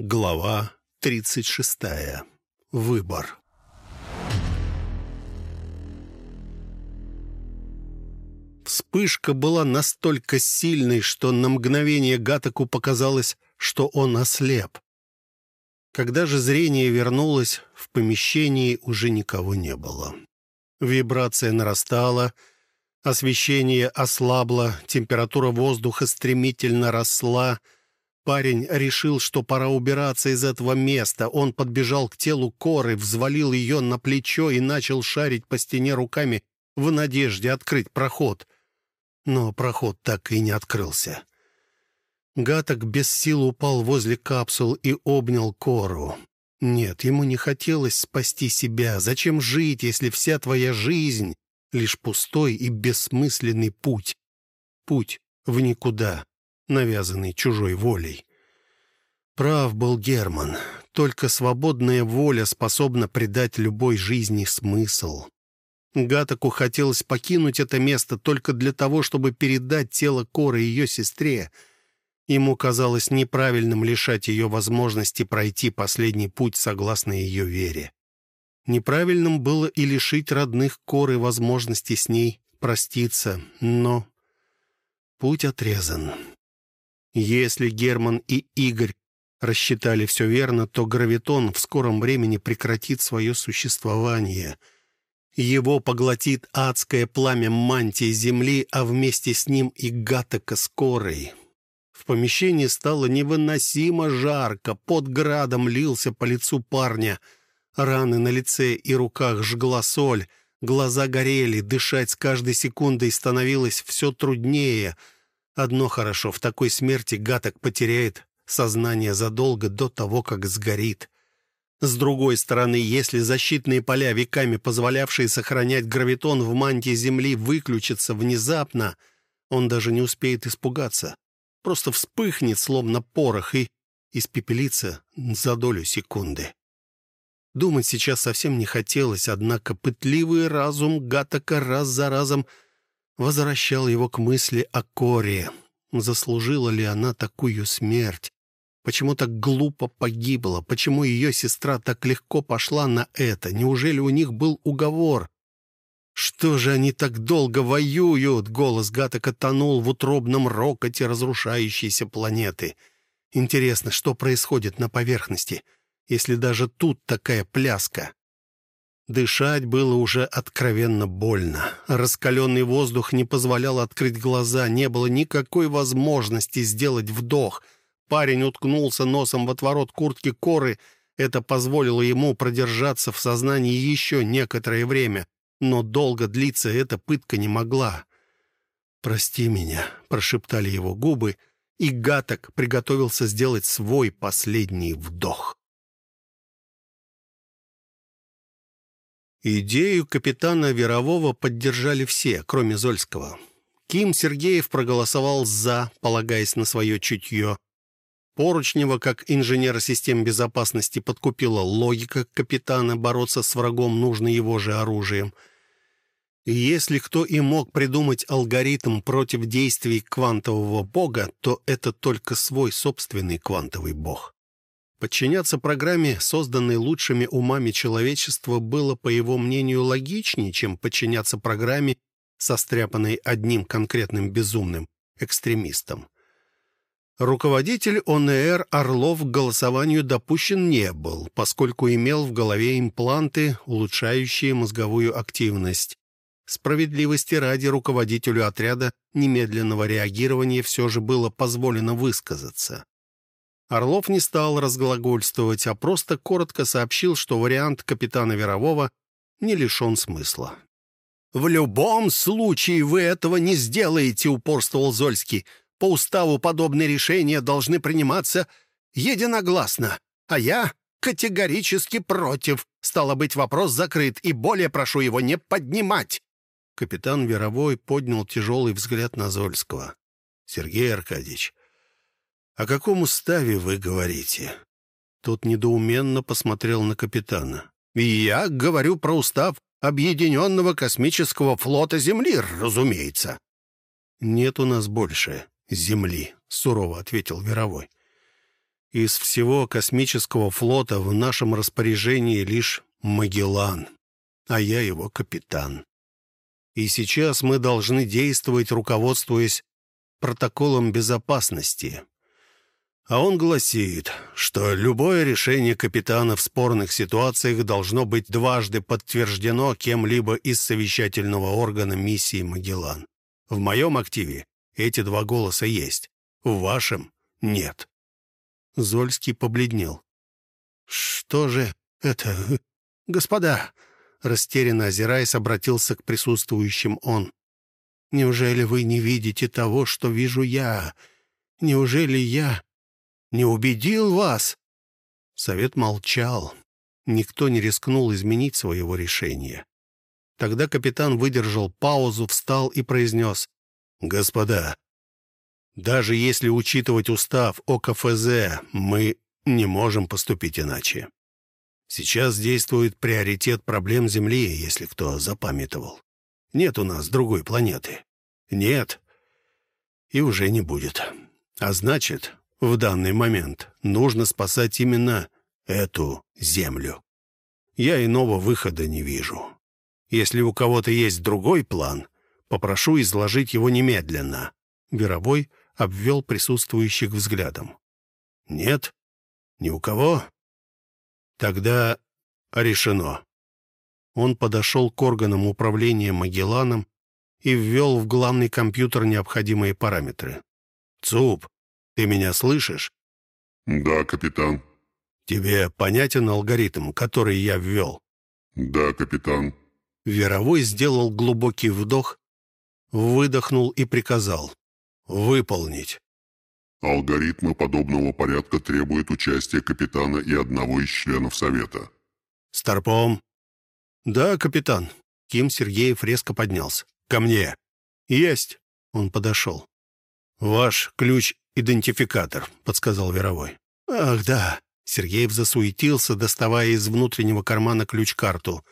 Глава 36. Выбор. Вспышка была настолько сильной, что на мгновение Гатаку показалось, что он ослеп. Когда же зрение вернулось, в помещении уже никого не было. Вибрация нарастала, освещение ослабло, температура воздуха стремительно росла — Парень решил, что пора убираться из этого места. Он подбежал к телу коры, взвалил ее на плечо и начал шарить по стене руками в надежде открыть проход. Но проход так и не открылся. Гаток без сил упал возле капсул и обнял кору. Нет, ему не хотелось спасти себя. Зачем жить, если вся твоя жизнь — лишь пустой и бессмысленный путь? Путь в никуда навязанный чужой волей. Прав был Герман. Только свободная воля способна придать любой жизни смысл. Гатаку хотелось покинуть это место только для того, чтобы передать тело Коры ее сестре. Ему казалось неправильным лишать ее возможности пройти последний путь согласно ее вере. Неправильным было и лишить родных Коры возможности с ней проститься, но путь отрезан. Если Герман и Игорь рассчитали все верно, то гравитон в скором времени прекратит свое существование. Его поглотит адское пламя мантии Земли, а вместе с ним и гатака скорой. В помещении стало невыносимо жарко, под градом лился по лицу парня. Раны на лице и руках жгла соль, глаза горели, дышать с каждой секундой становилось все труднее — Одно хорошо, в такой смерти гаток потеряет сознание задолго до того, как сгорит. С другой стороны, если защитные поля, веками позволявшие сохранять гравитон в мантии Земли, выключатся внезапно, он даже не успеет испугаться. Просто вспыхнет, словно порох, и испепелится за долю секунды. Думать сейчас совсем не хотелось, однако пытливый разум Гатака раз за разом возвращал его к мысли о Коре. Заслужила ли она такую смерть? Почему так глупо погибла? Почему ее сестра так легко пошла на это? Неужели у них был уговор? «Что же они так долго воюют?» Голос Гатака тонул в утробном рокоте разрушающейся планеты. «Интересно, что происходит на поверхности, если даже тут такая пляска?» Дышать было уже откровенно больно. Раскаленный воздух не позволял открыть глаза, не было никакой возможности сделать вдох. Парень уткнулся носом в отворот куртки коры. Это позволило ему продержаться в сознании еще некоторое время, но долго длиться эта пытка не могла. «Прости меня», — прошептали его губы, и Гаток приготовился сделать свой последний вдох. Идею капитана Верового поддержали все, кроме Зольского. Ким Сергеев проголосовал «за», полагаясь на свое чутье. Поручнева, как инженера систем безопасности, подкупила логика капитана бороться с врагом нужно его же оружием. И если кто и мог придумать алгоритм против действий квантового бога, то это только свой собственный квантовый бог. Подчиняться программе, созданной лучшими умами человечества, было, по его мнению, логичнее, чем подчиняться программе, состряпанной одним конкретным безумным экстремистом. Руководитель ОНР Орлов к голосованию допущен не был, поскольку имел в голове импланты, улучшающие мозговую активность. Справедливости ради руководителю отряда немедленного реагирования все же было позволено высказаться. Орлов не стал разглагольствовать, а просто коротко сообщил, что вариант капитана Верового не лишен смысла. «В любом случае вы этого не сделаете», — упорствовал Зольский. «По уставу подобные решения должны приниматься единогласно, а я категорически против. Стало быть, вопрос закрыт, и более прошу его не поднимать». Капитан Веровой поднял тяжелый взгляд на Зольского. «Сергей Аркадьевич, «О каком уставе вы говорите?» Тот недоуменно посмотрел на капитана. «Я говорю про устав Объединенного космического флота Земли, разумеется». «Нет у нас больше Земли», — сурово ответил Веровой. Из всего космического флота в нашем распоряжении лишь Магеллан, а я его капитан. И сейчас мы должны действовать, руководствуясь протоколом безопасности. А он гласит, что любое решение капитана в спорных ситуациях должно быть дважды подтверждено кем-либо из совещательного органа миссии «Магеллан». В моем активе эти два голоса есть, в вашем — нет. Зольский побледнел. «Что же это, господа?» Растерянно озираясь, обратился к присутствующим он. «Неужели вы не видите того, что вижу я? Неужели я не убедил вас?» Совет молчал. Никто не рискнул изменить своего решения. Тогда капитан выдержал паузу, встал и произнес. «Господа, даже если учитывать устав ОКФЗ, мы не можем поступить иначе. Сейчас действует приоритет проблем Земли, если кто запамятовал. Нет у нас другой планеты. Нет. И уже не будет. А значит, в данный момент нужно спасать именно эту землю. Я иного выхода не вижу. Если у кого-то есть другой план, попрошу изложить его немедленно». Веровой обвел присутствующих взглядом. «Нет? Ни у кого? Тогда решено». Он подошел к органам управления Магелланом и ввел в главный компьютер необходимые параметры. «Цуп, ты меня слышишь?» «Да, капитан». «Тебе понятен алгоритм, который я ввел?» «Да, капитан». Веровой сделал глубокий вдох, выдохнул и приказал. «Выполнить». «Алгоритмы подобного порядка требуют участия капитана и одного из членов Совета». «Старпом». «Да, капитан». Ким Сергеев резко поднялся. «Ко мне». «Есть». Он подошел. «Ваш ключ «Идентификатор», — подсказал Веровой. «Ах, да». Сергеев засуетился, доставая из внутреннего кармана ключ-карту.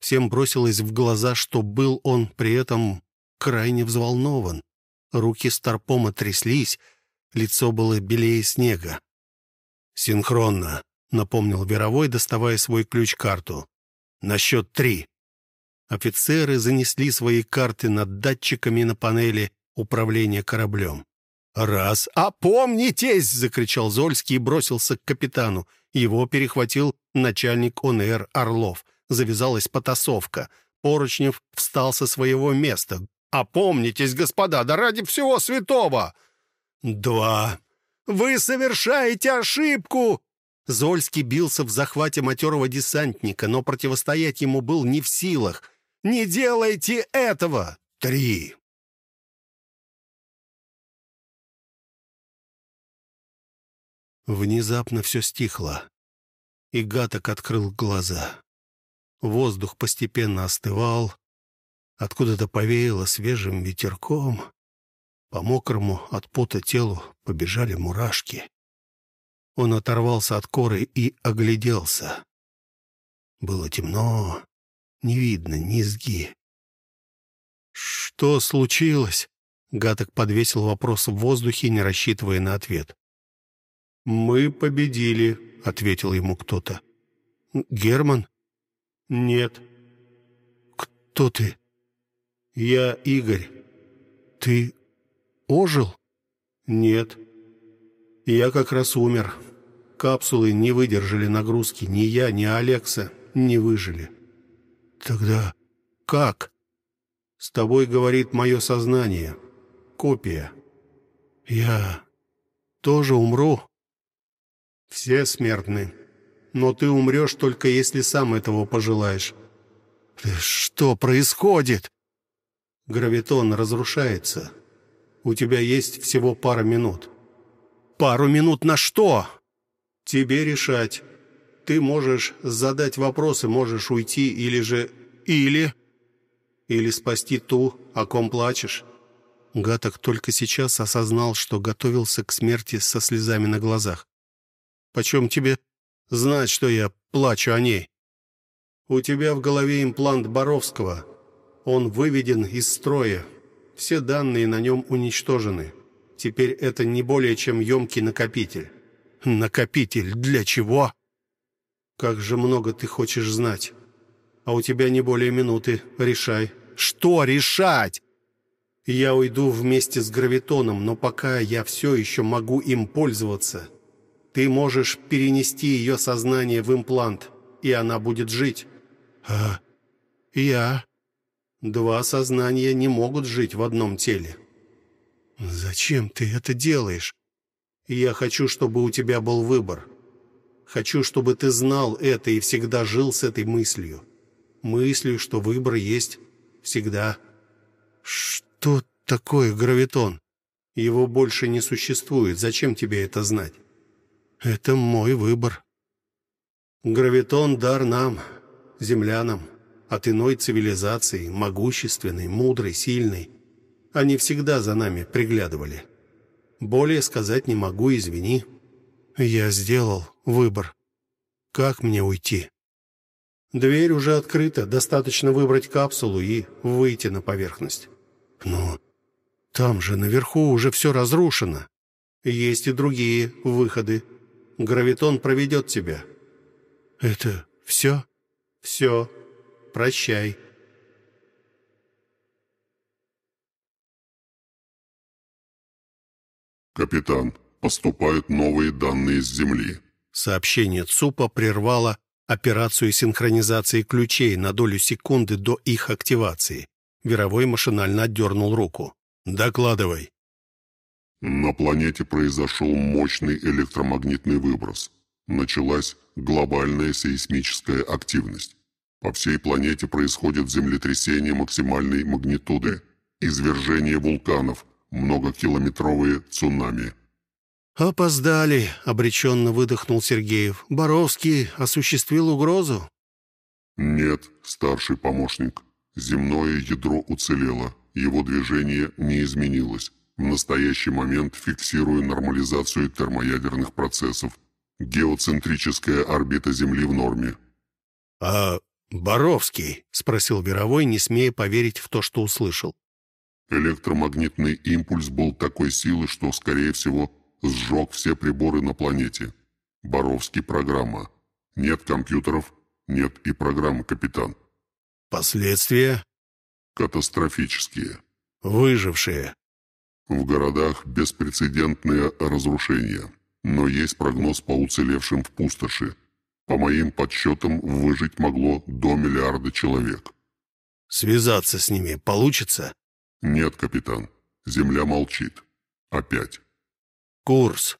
Всем бросилось в глаза, что был он при этом крайне взволнован. Руки Старпома тряслись, лицо было белее снега. «Синхронно», — напомнил Веровой, доставая свой ключ-карту. «На счет три». Офицеры занесли свои карты над датчиками на панели управления кораблем. «Раз! Опомнитесь!» — закричал Зольский и бросился к капитану. Его перехватил начальник ОНР Орлов. Завязалась потасовка. Поручнев встал со своего места. «Опомнитесь, господа, да ради всего святого!» «Два! Вы совершаете ошибку!» Зольский бился в захвате матерого десантника, но противостоять ему был не в силах. «Не делайте этого!» «Три!» Внезапно все стихло, и Гаток открыл глаза. Воздух постепенно остывал, откуда-то повеяло свежим ветерком. По мокрому от пота телу побежали мурашки. Он оторвался от коры и огляделся. Было темно, не видно низги. «Что случилось?» Гаток подвесил вопрос в воздухе, не рассчитывая на ответ. «Мы победили», — ответил ему кто-то. «Герман?» «Нет». «Кто ты?» «Я Игорь». «Ты ожил?» «Нет». «Я как раз умер. Капсулы не выдержали нагрузки. Ни я, ни Алекса не выжили». «Тогда как?» «С тобой говорит мое сознание. Копия». «Я тоже умру?» Все смертны. Но ты умрешь только если сам этого пожелаешь. Что происходит? Гравитон разрушается. У тебя есть всего пара минут. Пару минут на что? Тебе решать. Ты можешь задать вопросы, можешь уйти или же... Или... Или спасти ту, о ком плачешь. Гаток только сейчас осознал, что готовился к смерти со слезами на глазах. Почем тебе знать, что я плачу о ней? У тебя в голове имплант Боровского. Он выведен из строя. Все данные на нем уничтожены. Теперь это не более чем емкий накопитель. Накопитель для чего? Как же много ты хочешь знать. А у тебя не более минуты. Решай. Что решать? Я уйду вместе с гравитоном, но пока я все еще могу им пользоваться. Ты можешь перенести ее сознание в имплант, и она будет жить. А я? Два сознания не могут жить в одном теле. Зачем ты это делаешь? Я хочу, чтобы у тебя был выбор. Хочу, чтобы ты знал это и всегда жил с этой мыслью. Мыслью, что выбор есть всегда. Что такое гравитон? Его больше не существует. Зачем тебе это знать? Это мой выбор. Гравитон — дар нам, землянам, от иной цивилизации, могущественной, мудрой, сильной. Они всегда за нами приглядывали. Более сказать не могу, извини. Я сделал выбор. Как мне уйти? Дверь уже открыта, достаточно выбрать капсулу и выйти на поверхность. Но там же наверху уже все разрушено. Есть и другие выходы. Гравитон проведет тебя. Это все? Все. Прощай. «Капитан, поступают новые данные с Земли». Сообщение ЦУПа прервало операцию синхронизации ключей на долю секунды до их активации. Веровой машинально отдернул руку. «Докладывай». На планете произошел мощный электромагнитный выброс. Началась глобальная сейсмическая активность. По всей планете происходит землетрясение максимальной магнитуды, извержение вулканов, многокилометровые цунами. «Опоздали», — обреченно выдохнул Сергеев. «Боровский осуществил угрозу?» «Нет, старший помощник. Земное ядро уцелело, его движение не изменилось. В настоящий момент фиксирую нормализацию термоядерных процессов. Геоцентрическая орбита Земли в норме». «А Боровский?» — спросил Веровой, не смея поверить в то, что услышал. Электромагнитный импульс был такой силы, что, скорее всего, сжег все приборы на планете. Боровский программа. Нет компьютеров, нет и программы, капитан. Последствия? Катастрофические. Выжившие. В городах беспрецедентные разрушения. Но есть прогноз по уцелевшим в пустоши. По моим подсчетам, выжить могло до миллиарда человек. Связаться с ними получится? «Нет, капитан. Земля молчит. Опять». «Курс».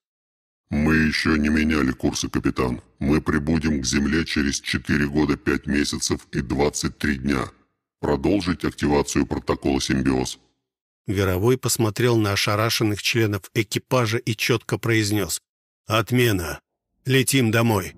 «Мы еще не меняли курсы, капитан. Мы прибудем к Земле через 4 года 5 месяцев и 23 дня. Продолжить активацию протокола «Симбиоз». Веровой посмотрел на ошарашенных членов экипажа и четко произнес «Отмена! Летим домой!»